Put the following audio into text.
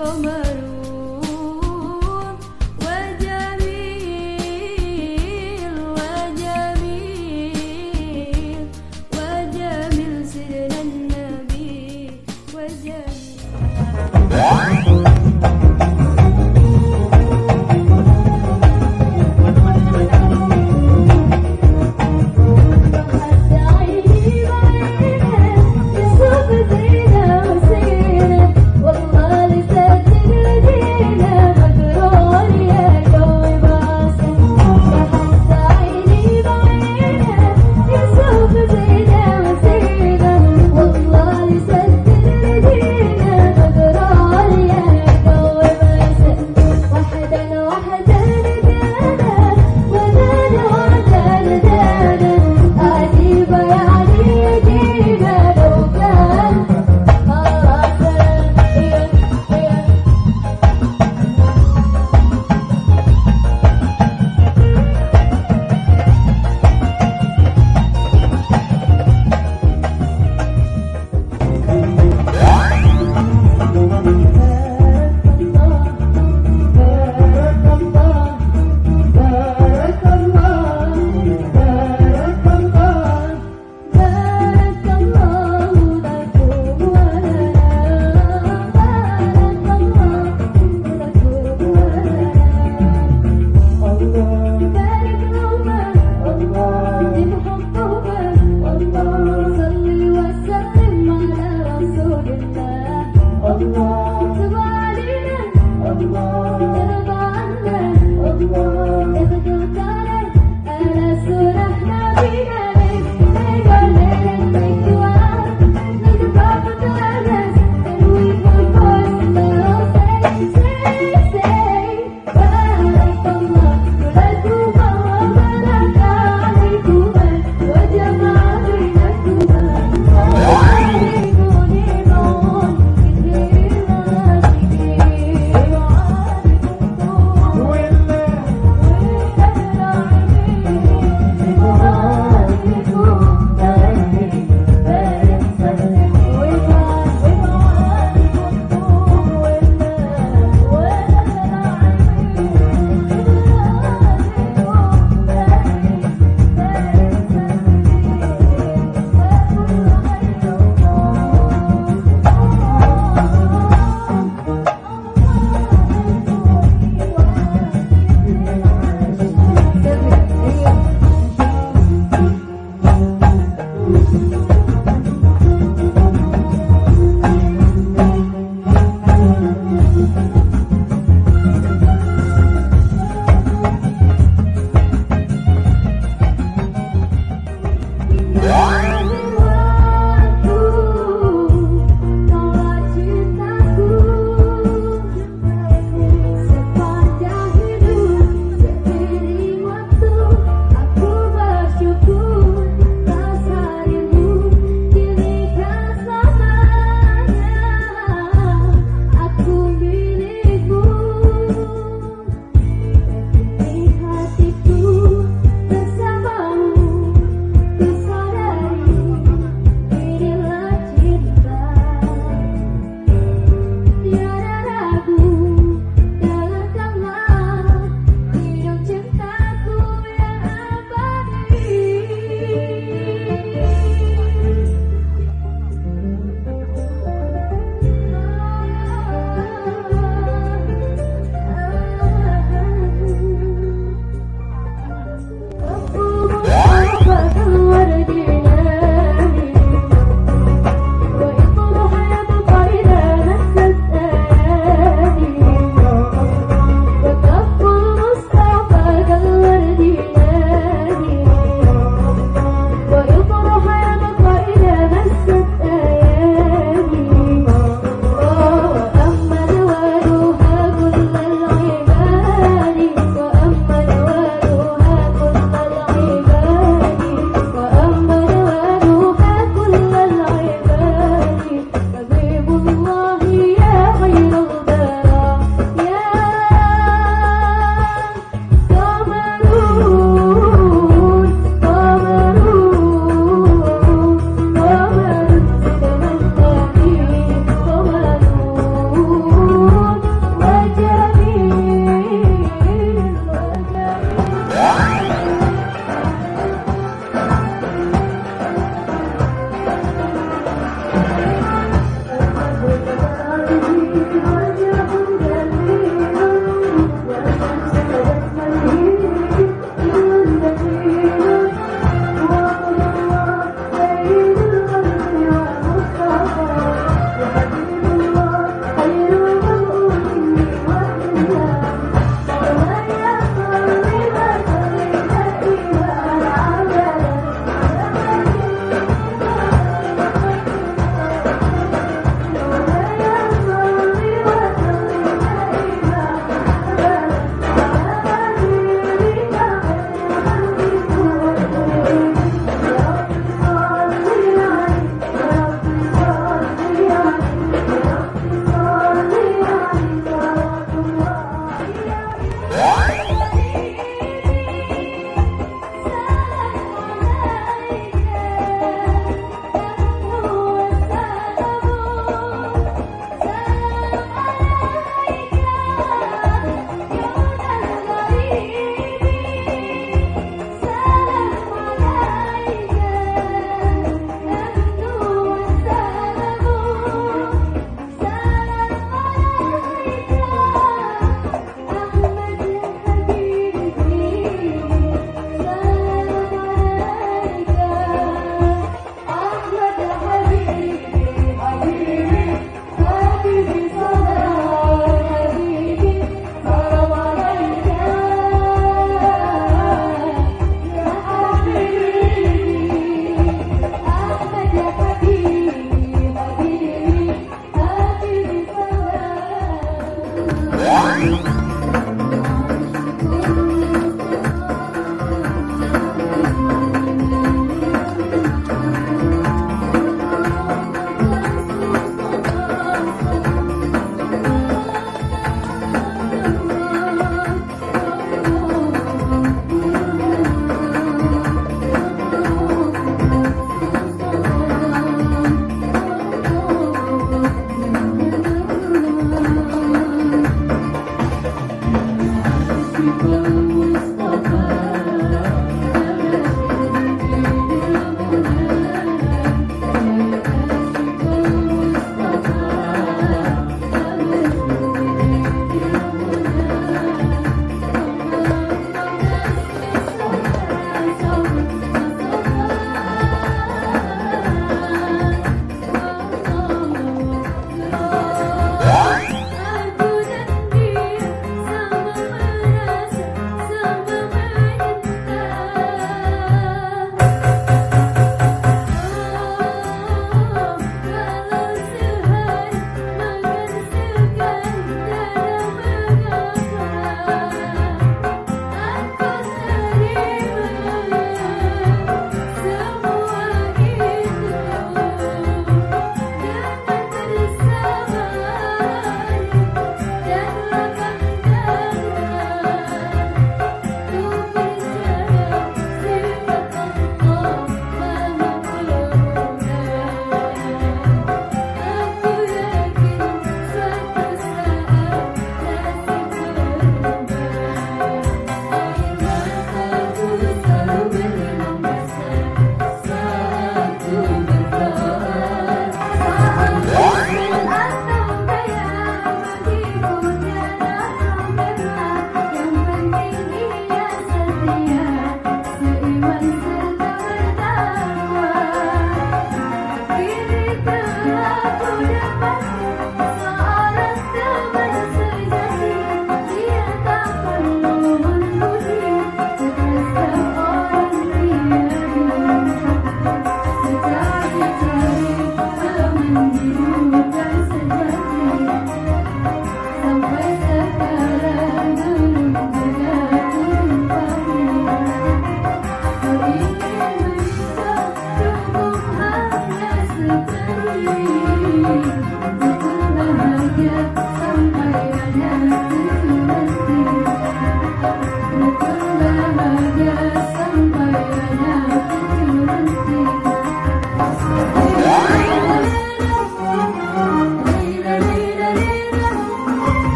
Summer